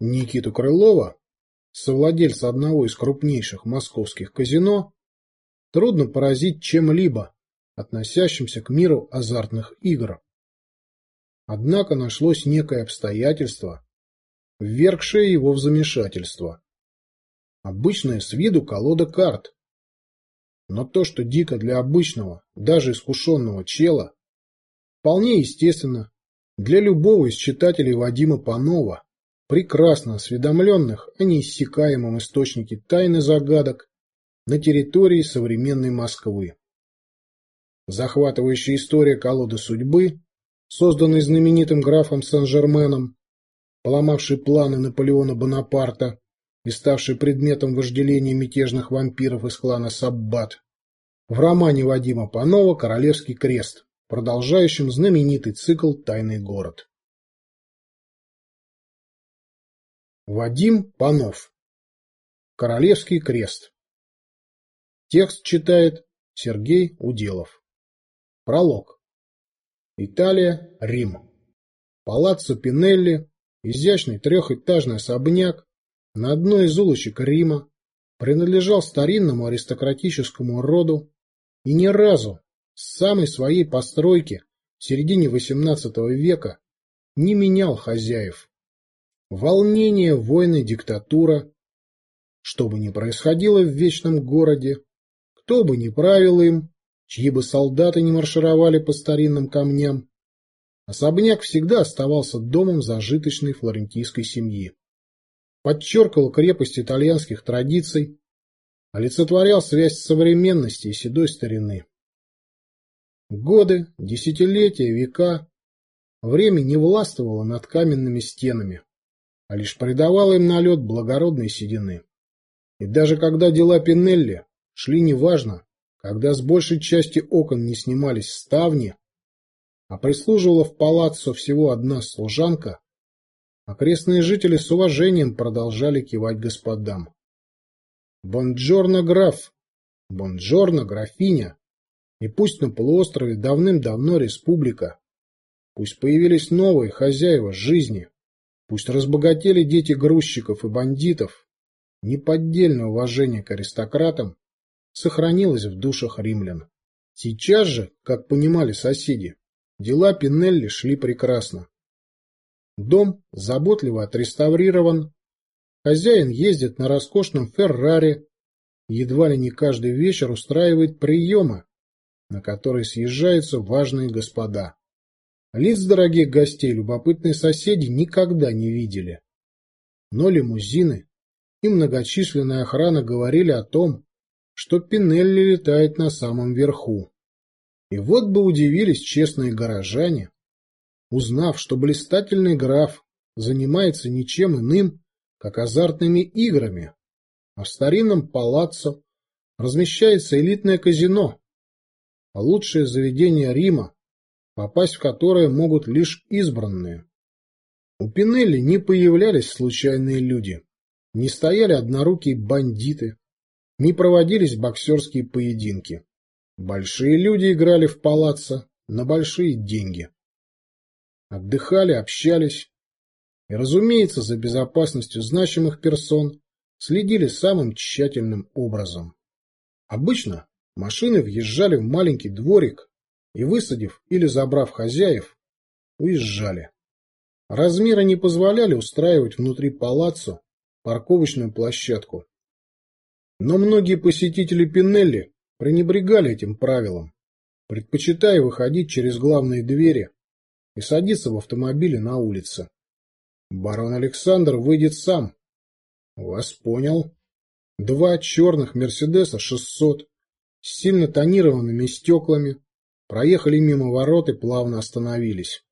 Никиту Крылова, совладельца одного из крупнейших московских казино, трудно поразить чем-либо, относящимся к миру азартных игр. Однако нашлось некое обстоятельство, ввергшее его в замешательство. Обычная с виду колода карт. Но то, что дико для обычного, даже искушенного чела, вполне естественно для любого из читателей Вадима Панова, прекрасно осведомленных о неиссякаемом источнике тайны загадок на территории современной Москвы. Захватывающая история колоды судьбы, созданной знаменитым графом Сен-Жерменом, поломавший планы Наполеона Бонапарта и ставший предметом вожделения мятежных вампиров из клана Саббат, в романе Вадима Панова «Королевский крест», продолжающем знаменитый цикл «Тайный город». Вадим Панов. Королевский крест. Текст читает Сергей Уделов. Пролог. Италия, Рим. Палаццо Пинелли, изящный трехэтажный особняк на одной из улочек Рима, принадлежал старинному аристократическому роду и ни разу с самой своей постройки в середине XVIII века не менял хозяев. Волнение, войны, диктатура. Что бы ни происходило в вечном городе, кто бы ни правил им, чьи бы солдаты не маршировали по старинным камням, особняк всегда оставался домом зажиточной флорентийской семьи. Подчеркивал крепость итальянских традиций, олицетворял связь современности и седой старины. Годы, десятилетия, века время не властвовало над каменными стенами а лишь придавала им налет благородной седины. И даже когда дела Пинелли шли неважно, когда с большей части окон не снимались ставни, а прислуживала в палаццо всего одна служанка, окрестные жители с уважением продолжали кивать господам. «Бонджорно, граф! Бонджорно, графиня! И пусть на полуострове давным-давно республика, пусть появились новые хозяева жизни, Пусть разбогатели дети грузчиков и бандитов, неподдельное уважение к аристократам сохранилось в душах римлян. Сейчас же, как понимали соседи, дела Пинелли шли прекрасно. Дом заботливо отреставрирован, хозяин ездит на роскошном Феррари, едва ли не каждый вечер устраивает приемы, на которые съезжаются важные господа. Лиц дорогих гостей любопытные соседи никогда не видели. Но лимузины и многочисленная охрана говорили о том, что Пинелли летает на самом верху. И вот бы удивились честные горожане, узнав, что блистательный граф занимается ничем иным, как азартными играми, а в старинном палаццо размещается элитное казино, а лучшее заведение Рима попасть в которое могут лишь избранные. У Пинелли не появлялись случайные люди, не стояли однорукие бандиты, не проводились боксерские поединки. Большие люди играли в палаццо на большие деньги. Отдыхали, общались и, разумеется, за безопасностью значимых персон следили самым тщательным образом. Обычно машины въезжали в маленький дворик и, высадив или забрав хозяев, уезжали. Размеры не позволяли устраивать внутри палаццо парковочную площадку. Но многие посетители Пинелли пренебрегали этим правилом, предпочитая выходить через главные двери и садиться в автомобиле на улице. Барон Александр выйдет сам. Вас понял. Два черных Мерседеса 600 с сильно тонированными стеклами, Проехали мимо ворот и плавно остановились.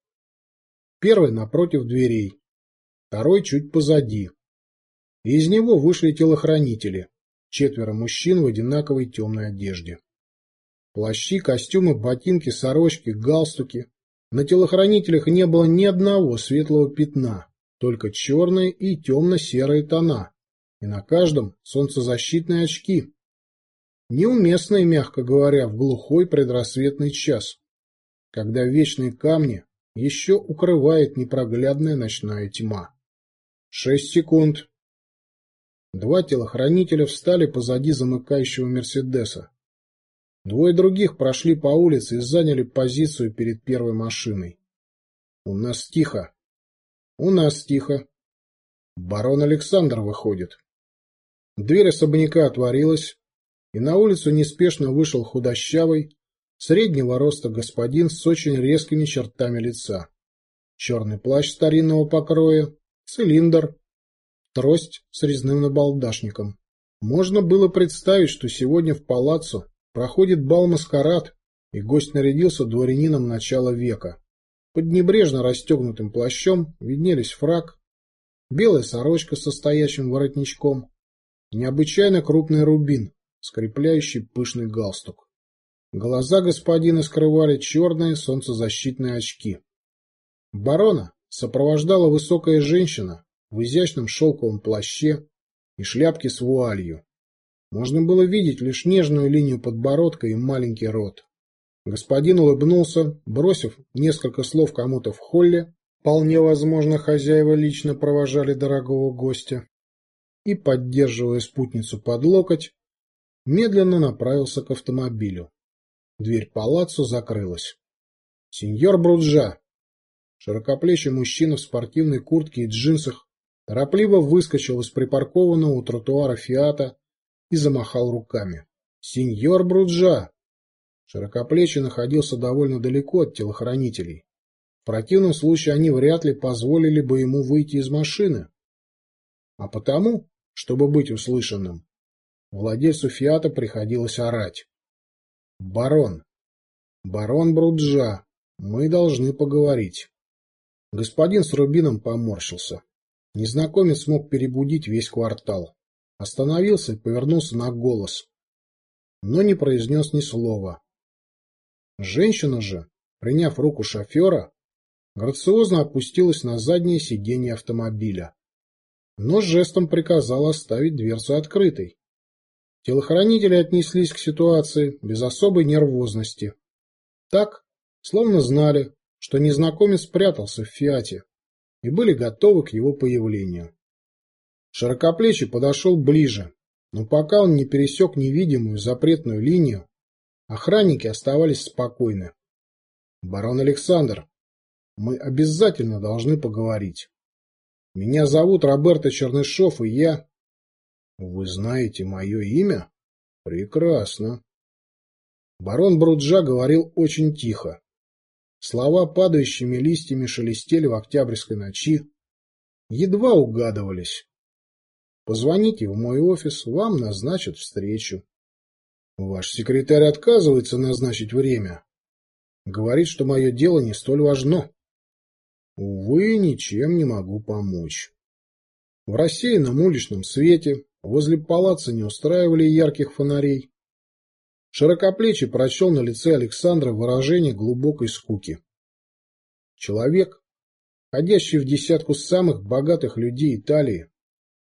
Первый напротив дверей, второй чуть позади. И из него вышли телохранители, четверо мужчин в одинаковой темной одежде. Плащи, костюмы, ботинки, сорочки, галстуки. На телохранителях не было ни одного светлого пятна, только черные и темно-серые тона, и на каждом солнцезащитные очки, неуместной, мягко говоря, в глухой предрассветный час, когда вечные камни еще укрывает непроглядная ночная тьма. Шесть секунд. Два телохранителя встали позади замыкающего Мерседеса. Двое других прошли по улице и заняли позицию перед первой машиной. У нас тихо. У нас тихо. Барон Александр выходит. Дверь особняка отворилась, и на улицу неспешно вышел худощавый, среднего роста господин с очень резкими чертами лица. Черный плащ старинного покроя, цилиндр, трость с резным набалдашником. Можно было представить, что сегодня в палаццо проходит бал-маскарад, и гость нарядился дворянином начала века. Под небрежно расстегнутым плащом виднелись фраг, белая сорочка со стоячим воротничком, необычайно крупный рубин, скрепляющий пышный галстук. Глаза господина скрывали черные солнцезащитные очки. Барона сопровождала высокая женщина в изящном шелковом плаще и шляпке с вуалью. Можно было видеть лишь нежную линию подбородка и маленький рот. Господин улыбнулся, бросив несколько слов кому-то в холле, вполне возможно, хозяева лично провожали дорогого гостя, и, поддерживая спутницу под локоть, медленно направился к автомобилю. Дверь палаццо закрылась. — Сеньор Бруджа! Широкоплечий мужчина в спортивной куртке и джинсах торопливо выскочил из припаркованного у тротуара «Фиата» и замахал руками. «Сеньор Бруджа!» Широкоплечий находился довольно далеко от телохранителей. В противном случае они вряд ли позволили бы ему выйти из машины. А потому, чтобы быть услышанным, владельцу «Фиата» приходилось орать. «Барон! Барон Бруджа! Мы должны поговорить!» Господин с рубином поморщился. Незнакомец смог перебудить весь квартал. Остановился и повернулся на голос, но не произнес ни слова. Женщина же, приняв руку шофера, грациозно опустилась на заднее сиденье автомобиля, но жестом приказала оставить дверцу открытой. Телохранители отнеслись к ситуации без особой нервозности. Так, словно знали, что незнакомец прятался в «Фиате» и были готовы к его появлению. Широкоплечий подошел ближе, но пока он не пересек невидимую запретную линию, охранники оставались спокойны. «Барон Александр, мы обязательно должны поговорить. Меня зовут Роберто Чернышов, и я...» «Вы знаете мое имя? Прекрасно». Барон Бруджа говорил очень тихо, Слова падающими листьями шелестели в октябрьской ночи, едва угадывались. Позвоните в мой офис, вам назначат встречу. Ваш секретарь отказывается назначить время. Говорит, что мое дело не столь важно. Увы, ничем не могу помочь. В рассеянном уличном свете возле палаца не устраивали ярких фонарей. Широкоплечий прочел на лице Александра выражение глубокой скуки. Человек, ходящий в десятку самых богатых людей Италии,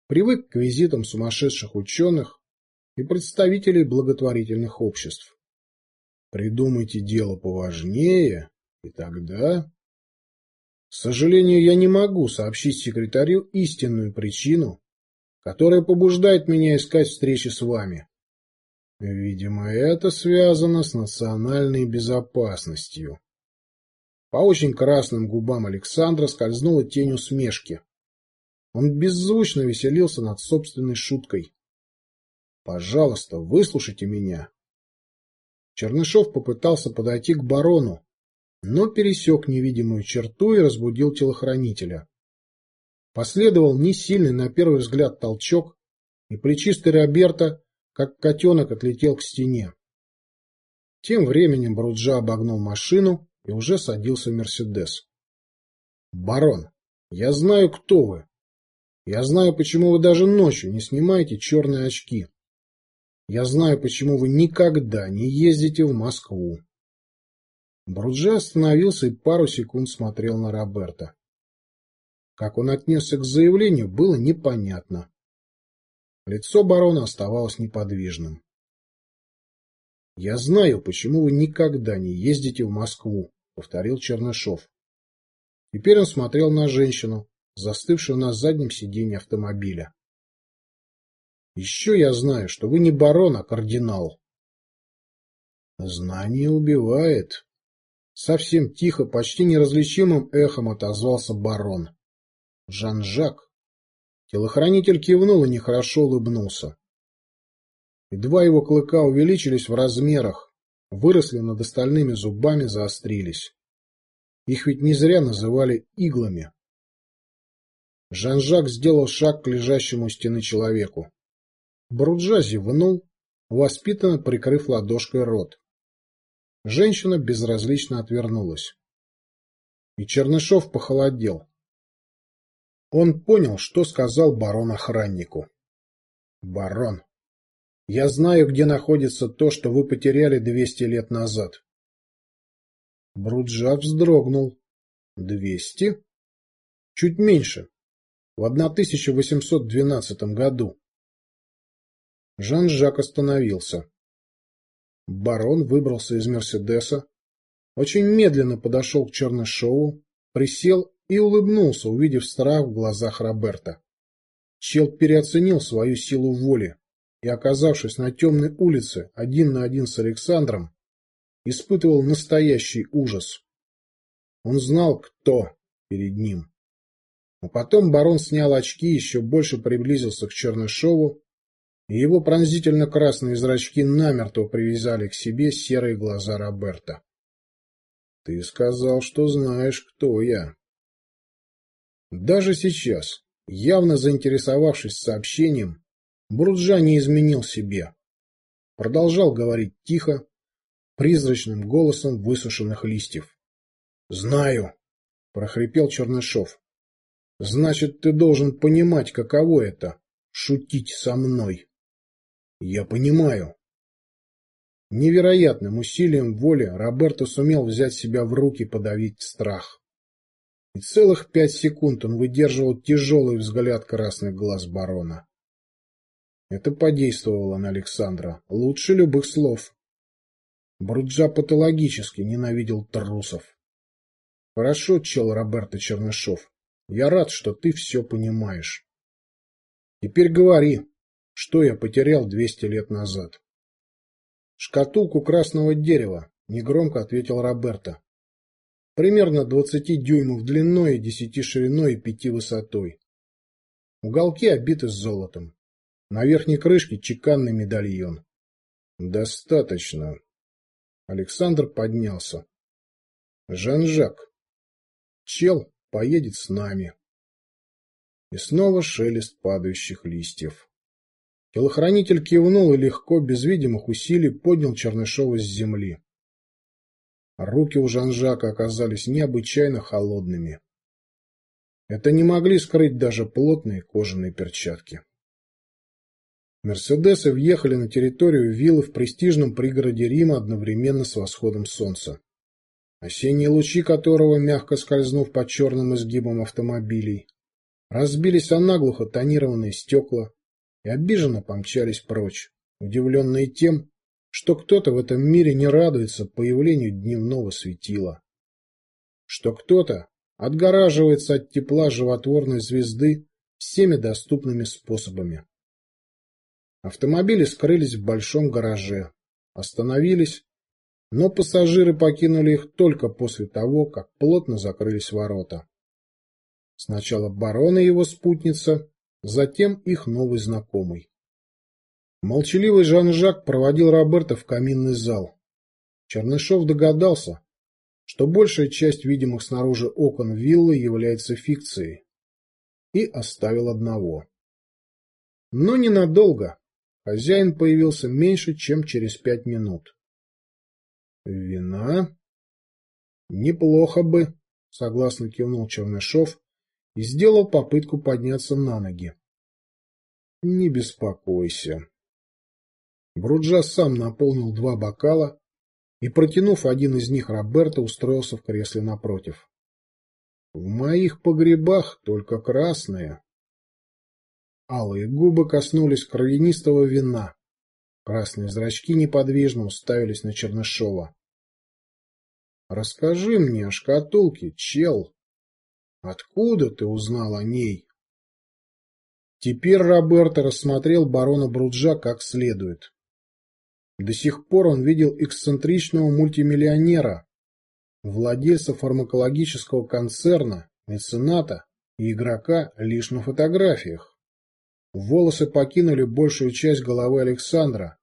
привык к визитам сумасшедших ученых и представителей благотворительных обществ. Придумайте дело поважнее, и тогда... К сожалению, я не могу сообщить секретарю истинную причину, которая побуждает меня искать встречи с вами. Видимо, это связано с национальной безопасностью. По очень красным губам Александра скользнула тень усмешки. Он беззвучно веселился над собственной шуткой. «Пожалуйста, выслушайте меня». Чернышов попытался подойти к барону, но пересек невидимую черту и разбудил телохранителя. Последовал несильный на первый взгляд толчок, и плечистый Роберто как котенок отлетел к стене. Тем временем Бруджа обогнул машину и уже садился в Мерседес. «Барон, я знаю, кто вы. Я знаю, почему вы даже ночью не снимаете черные очки. Я знаю, почему вы никогда не ездите в Москву». Бруджа остановился и пару секунд смотрел на Роберта. Как он отнесся к заявлению, было непонятно. Лицо барона оставалось неподвижным. — Я знаю, почему вы никогда не ездите в Москву, — повторил Чернышов. Теперь он смотрел на женщину, застывшую на заднем сиденье автомобиля. Еще я знаю, что вы не барон, а кардинал. Знание убивает. Совсем тихо, почти неразличимым эхом отозвался барон. Жан-Жак. Телохранитель кивнул и нехорошо улыбнулся. И два его клыка увеличились в размерах, выросли над остальными зубами, заострились. Их ведь не зря называли иглами. Жан-Жак сделал шаг к лежащему стены человеку. Бруджа зевнул, воспитанно прикрыв ладошкой рот. Женщина безразлично отвернулась. И Чернышов похолодел. Он понял, что сказал барон охраннику. «Барон, я знаю, где находится то, что вы потеряли двести лет назад». Бруджак вздрогнул. «Двести?» «Чуть меньше. В 1812 году». Жан-Жак остановился. Барон выбрался из «Мерседеса», очень медленно подошел к Чернышову, присел и улыбнулся, увидев страх в глазах Роберта. Чел переоценил свою силу воли и, оказавшись на темной улице один на один с Александром, испытывал настоящий ужас. Он знал, кто перед ним. А потом барон снял очки, еще больше приблизился к Чернышову и его пронзительно-красные зрачки намертво привязали к себе серые глаза Роберта. — Ты сказал, что знаешь, кто я. Даже сейчас, явно заинтересовавшись сообщением, Бурджа не изменил себе. Продолжал говорить тихо, призрачным голосом высушенных листьев. — Знаю, — прохрипел Чернышов. — Значит, ты должен понимать, каково это — шутить со мной. Я понимаю. Невероятным усилием воли Роберто сумел взять себя в руки, подавить страх. И целых пять секунд он выдерживал тяжелый взгляд красных глаз барона. Это подействовало на Александра лучше любых слов. Бруджа патологически ненавидел трусов. Хорошо, чел Роберто Чернышов. Я рад, что ты все понимаешь. Теперь говори, что я потерял двести лет назад. Шкатулку красного дерева, негромко ответил Роберто. Примерно двадцати дюймов длиной и десяти шириной и пяти высотой. Уголки обиты золотом. На верхней крышке чеканный медальон. Достаточно. Александр поднялся. Жан-Жак. Чел поедет с нами. И снова шелест падающих листьев. Телохранитель кивнул и легко, без видимых усилий, поднял Чернышова с земли. Руки у Жан-Жака оказались необычайно холодными. Это не могли скрыть даже плотные кожаные перчатки. Мерседесы въехали на территорию виллы в престижном пригороде Рима одновременно с восходом солнца. Осенние лучи которого, мягко скользнув по черным изгибам автомобилей, разбились о наглухо тонированные стекла, и обиженно помчались прочь, удивленные тем, что кто-то в этом мире не радуется появлению дневного светила, что кто-то отгораживается от тепла животворной звезды всеми доступными способами. Автомобили скрылись в большом гараже, остановились, но пассажиры покинули их только после того, как плотно закрылись ворота. Сначала барон и его спутница затем их новый знакомый. Молчаливый Жан-Жак проводил Роберта в каминный зал. Чернышов догадался, что большая часть видимых снаружи окон виллы является фикцией, и оставил одного. Но ненадолго. Хозяин появился меньше, чем через пять минут. «Вина?» «Неплохо бы», — согласно кивнул Чернышов, и сделал попытку подняться на ноги. «Не беспокойся». Бруджа сам наполнил два бокала и, протянув один из них Роберто, устроился в кресле напротив. «В моих погребах только красные». Алые губы коснулись кровянистого вина. Красные зрачки неподвижно уставились на Чернышова. «Расскажи мне о шкатулке, чел!» Откуда ты узнал о ней? Теперь Роберто рассмотрел барона Бруджа как следует. До сих пор он видел эксцентричного мультимиллионера, владельца фармакологического концерна, мецената и игрока лишь на фотографиях. Волосы покинули большую часть головы Александра,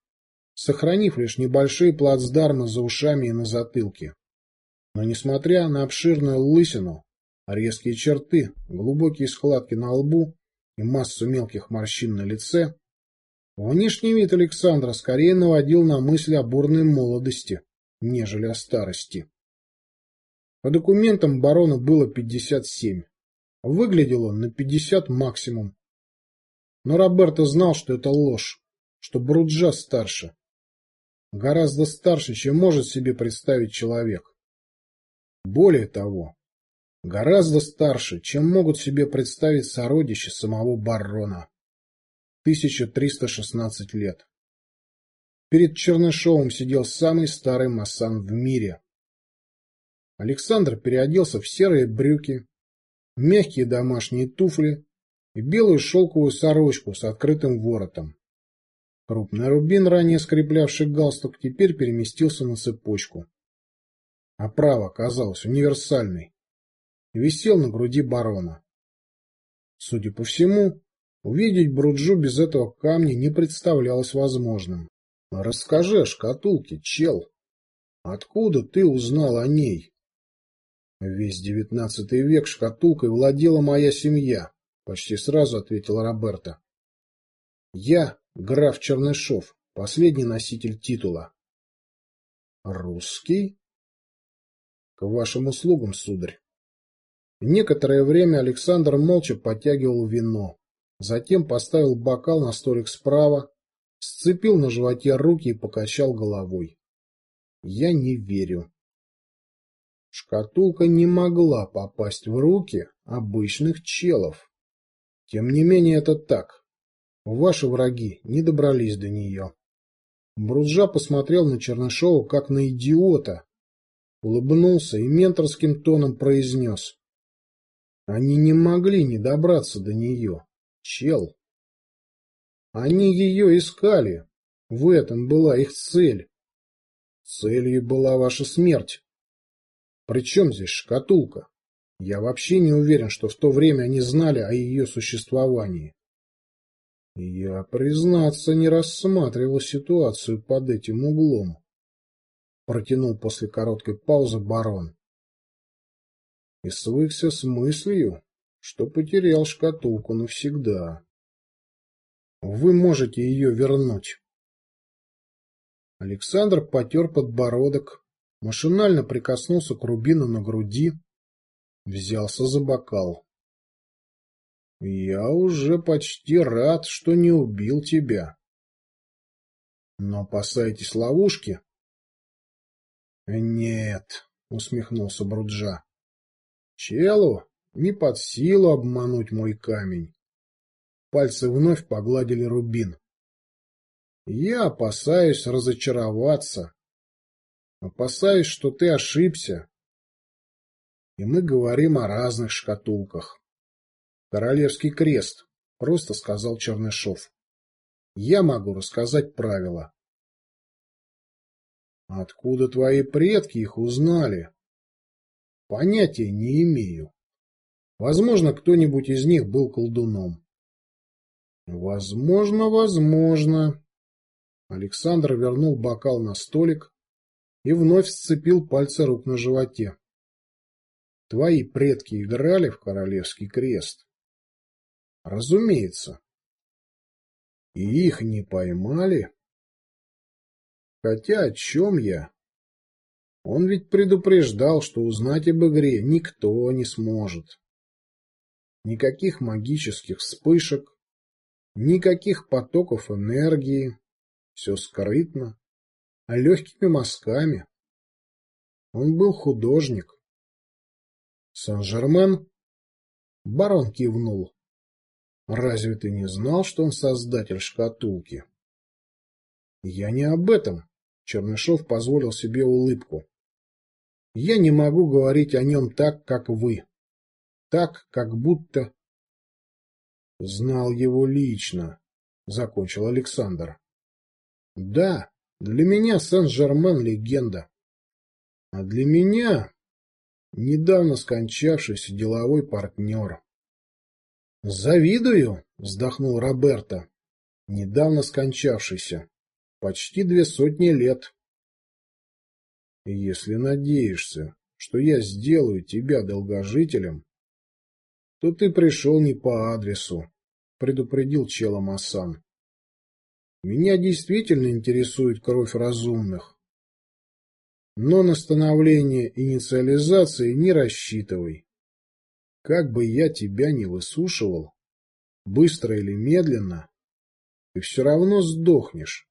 сохранив лишь небольшие плацдармы за ушами и на затылке. Но несмотря на обширную лысину, резкие черты, глубокие складки на лбу и массу мелких морщин на лице, внешний вид Александра скорее наводил на мысли о бурной молодости, нежели о старости. По документам барона было 57. Выглядел он на 50 максимум. Но Роберто знал, что это ложь, что Бруджа старше. Гораздо старше, чем может себе представить человек. Более того, гораздо старше, чем могут себе представить сородичи самого барона. 1316 лет. Перед Чернышовым сидел самый старый массан в мире. Александр переоделся в серые брюки, мягкие домашние туфли и белую шелковую сорочку с открытым воротом. Крупный рубин, ранее скреплявший галстук, теперь переместился на цепочку. Оправа оказалась универсальной и висел на груди барона. Судя по всему, увидеть Бруджу без этого камня не представлялось возможным. — Расскажи о шкатулке, чел. Откуда ты узнал о ней? Весь девятнадцатый век шкатулкой владела моя семья, почти сразу ответил Роберто. Я граф Чернышов, последний носитель титула. Русский? К вашим услугам, сударь. Некоторое время Александр молча подтягивал вино. Затем поставил бокал на столик справа, сцепил на животе руки и покачал головой. Я не верю. Шкатулка не могла попасть в руки обычных челов. Тем не менее это так. Ваши враги не добрались до нее. Бруджа посмотрел на Чернышова как на идиота, улыбнулся и менторским тоном произнес. Они не могли не добраться до нее. Чел. Они ее искали. В этом была их цель. Целью была ваша смерть. Причем здесь шкатулка? Я вообще не уверен, что в то время они знали о ее существовании. Я, признаться, не рассматривал ситуацию под этим углом протянул после короткой паузы барон. И свыкся с мыслью, что потерял шкатулку навсегда. Вы можете ее вернуть. Александр потер подбородок, машинально прикоснулся к рубину на груди, взялся за бокал. Я уже почти рад, что не убил тебя. Но опасайтесь ловушки, «Нет», — усмехнулся Бруджа. «Челу не под силу обмануть мой камень». Пальцы вновь погладили рубин. «Я опасаюсь разочароваться. Опасаюсь, что ты ошибся. И мы говорим о разных шкатулках. Королевский крест», — просто сказал Чернышов. «Я могу рассказать правила. Откуда твои предки их узнали? Понятия не имею. Возможно, кто-нибудь из них был колдуном. Возможно, возможно. Александр вернул бокал на столик и вновь сцепил пальцы рук на животе. Твои предки играли в королевский крест? Разумеется. И их не поймали? Хотя о чем я? Он ведь предупреждал, что узнать об игре никто не сможет. Никаких магических вспышек, никаких потоков энергии, все скрытно, а легкими мазками. Он был художник. Сан-Жермен? Барон кивнул. Разве ты не знал, что он создатель шкатулки? Я не об этом. Чернышов позволил себе улыбку. Я не могу говорить о нем так, как вы. Так, как будто... Знал его лично, — закончил Александр. Да, для меня Сен-Жермен — легенда. А для меня недавно скончавшийся деловой партнер. «Завидую!» — вздохнул Роберто. «Недавно скончавшийся. Почти две сотни лет». «Если надеешься, что я сделаю тебя долгожителем, то ты пришел не по адресу», — предупредил чела Масан. «Меня действительно интересует кровь разумных. Но на становление инициализации не рассчитывай. Как бы я тебя не высушивал, быстро или медленно, ты все равно сдохнешь.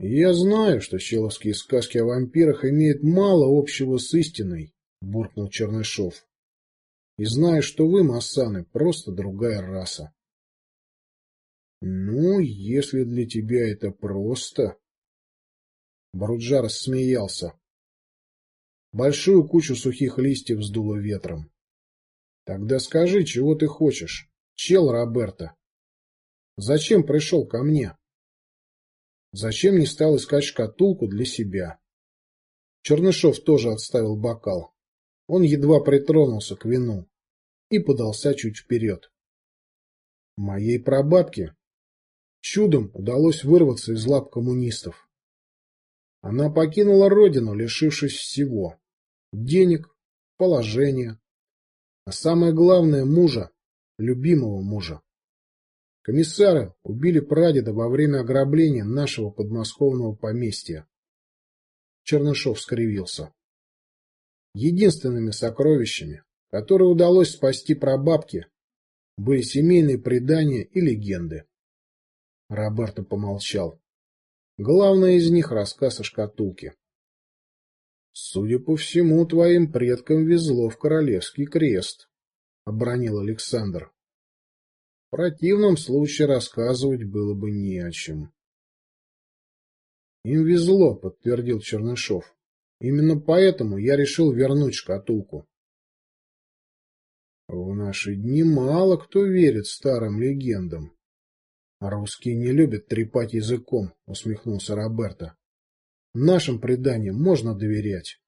Я знаю, что человские сказки о вампирах имеют мало общего с истиной, буркнул Чернышов. И знаю, что вы, Массаны, просто другая раса. Ну, если для тебя это просто... Бруджа рассмеялся. Большую кучу сухих листьев сдуло ветром. Тогда скажи, чего ты хочешь, чел Роберто? Зачем пришел ко мне? Зачем не стал искать шкатулку для себя? Чернышов тоже отставил бокал. Он едва притронулся к вину и подался чуть вперед. Моей прабабке чудом удалось вырваться из лап коммунистов. Она покинула родину, лишившись всего — денег, положения, а самое главное — мужа, любимого мужа. Комиссары убили прадеда во время ограбления нашего подмосковного поместья. Чернышов скривился. Единственными сокровищами, которые удалось спасти прабабке, были семейные предания и легенды. Роберто помолчал. Главное из них — рассказ о шкатулке. Судя по всему, твоим предкам везло в королевский крест, — обронил Александр. В противном случае рассказывать было бы не о чем. Им везло, — подтвердил Чернышов. Именно поэтому я решил вернуть шкатулку. В наши дни мало кто верит старым легендам. Русские не любят трепать языком, — усмехнулся Роберто. Нашим преданиям можно доверять.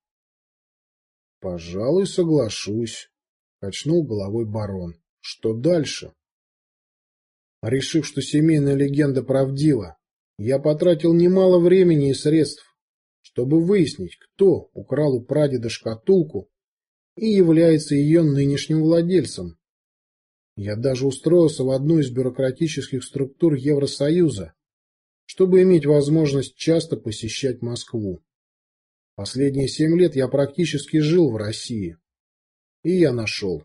— Пожалуй, соглашусь, — качнул головой барон. — Что дальше? Решив, что семейная легенда правдива, я потратил немало времени и средств, чтобы выяснить, кто украл у прадеда шкатулку и является ее нынешним владельцем. Я даже устроился в одну из бюрократических структур Евросоюза, чтобы иметь возможность часто посещать Москву. Последние семь лет я практически жил в России. И я нашел.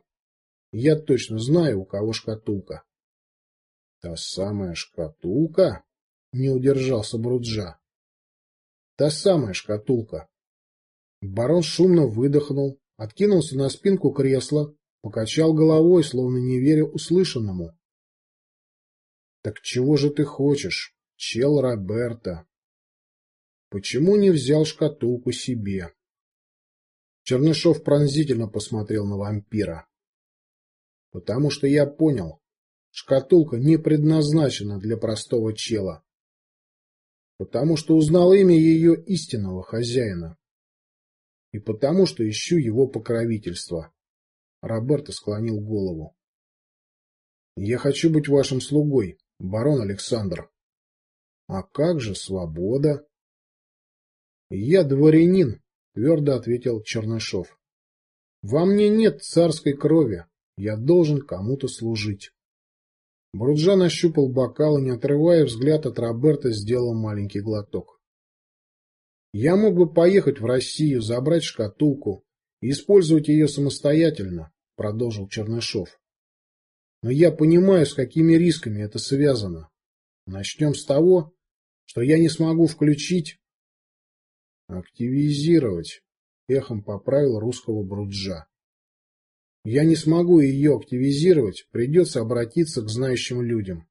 Я точно знаю, у кого шкатулка. Та самая шкатулка? Не удержался Бруджа. Та самая шкатулка. Барон шумно выдохнул, откинулся на спинку кресла, покачал головой, словно не веря услышанному. Так чего же ты хочешь? Чел Роберто. Почему не взял шкатулку себе? Чернышов пронзительно посмотрел на вампира. Потому что я понял, шкатулка не предназначена для простого чела. Потому что узнал имя ее истинного хозяина. И потому что ищу его покровительства. Роберто склонил голову. Я хочу быть вашим слугой, барон Александр. А как же свобода? Я дворянин, твердо ответил Чернышов. Во мне нет царской крови. Я должен кому-то служить. Бруджан ощупал бокал и, не отрывая взгляд от Роберта, сделал маленький глоток. Я мог бы поехать в Россию, забрать шкатулку и использовать ее самостоятельно, продолжил Чернышов. Но я понимаю, с какими рисками это связано. Начнем с того, что я не смогу включить... Активизировать. Эхом поправил русского Бруджа. Я не смогу ее активизировать, придется обратиться к знающим людям.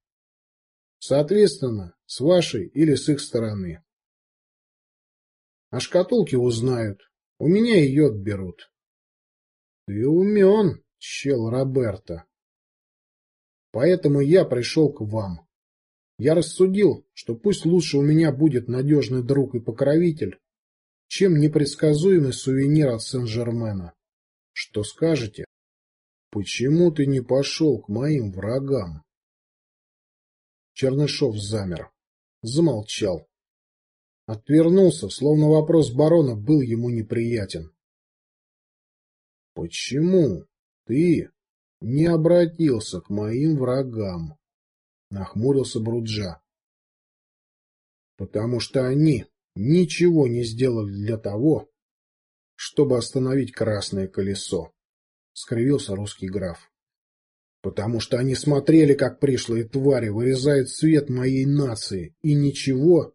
Соответственно, с вашей или с их стороны. А шкатулки узнают. У меня ее отберут. Ты умен, Чел Роберта. Поэтому я пришел к вам. Я рассудил, что пусть лучше у меня будет надежный друг и покровитель, чем непредсказуемый сувенир от Сен-Жермена. Что скажете? Почему ты не пошел к моим врагам? Чернышов замер, замолчал. Отвернулся, словно вопрос барона был ему неприятен. Почему ты не обратился к моим врагам? Нахмурился Бруджа. Потому что они ничего не сделали для того, чтобы остановить красное колесо, скривился русский граф. Потому что они смотрели, как пришлые твари вырезают цвет моей нации, и ничего.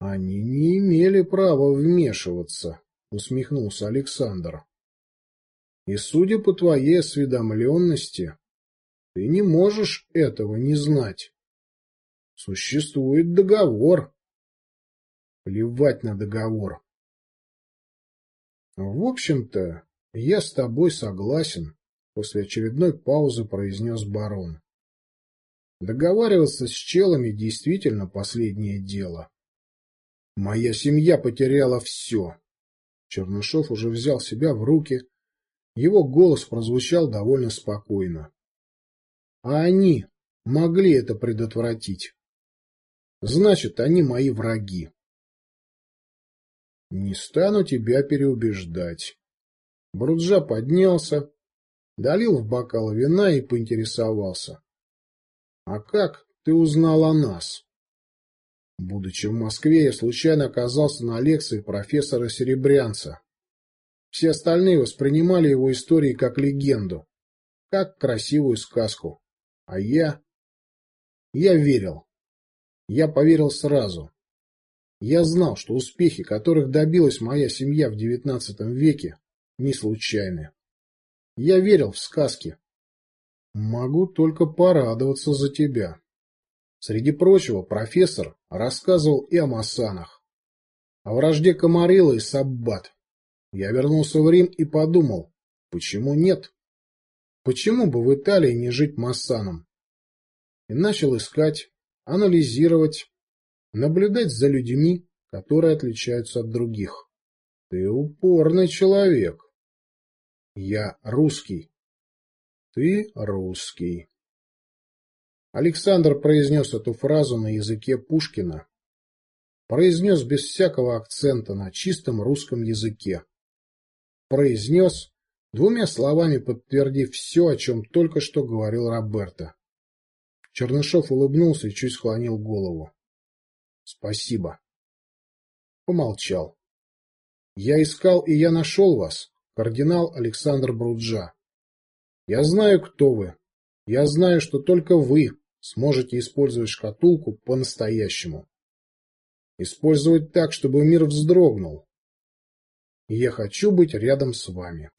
Они не имели права вмешиваться, усмехнулся Александр. И судя по твоей осведомленности, ты не можешь этого не знать. Существует договор. Плевать на договор. В общем-то, я с тобой согласен, после очередной паузы произнес барон. Договариваться с челами действительно последнее дело. Моя семья потеряла все. Чернышов уже взял себя в руки. Его голос прозвучал довольно спокойно. А они могли это предотвратить. Значит, они мои враги. Не стану тебя переубеждать. Бруджа поднялся, долил в бокал вина и поинтересовался. — А как ты узнал о нас? Будучи в Москве, я случайно оказался на лекции профессора Серебрянца. Все остальные воспринимали его истории как легенду, как красивую сказку. А я... Я верил. Я поверил сразу. Я знал, что успехи, которых добилась моя семья в девятнадцатом веке, не случайны. Я верил в сказки. Могу только порадоваться за тебя. Среди прочего, профессор рассказывал и о Масанах, о вражде Камарила и Саббат. Я вернулся в Рим и подумал, почему нет? Почему бы в Италии не жить массанам? И начал искать, анализировать, наблюдать за людьми, которые отличаются от других. Ты упорный человек. Я русский. Ты русский. Александр произнес эту фразу на языке Пушкина. Произнес без всякого акцента на чистом русском языке. Произнес двумя словами подтвердив все, о чем только что говорил Роберто. Чернышов улыбнулся и чуть склонил голову. — Спасибо. Помолчал. — Я искал, и я нашел вас, кардинал Александр Бруджа. Я знаю, кто вы. Я знаю, что только вы сможете использовать шкатулку по-настоящему. Использовать так, чтобы мир вздрогнул. И я хочу быть рядом с вами.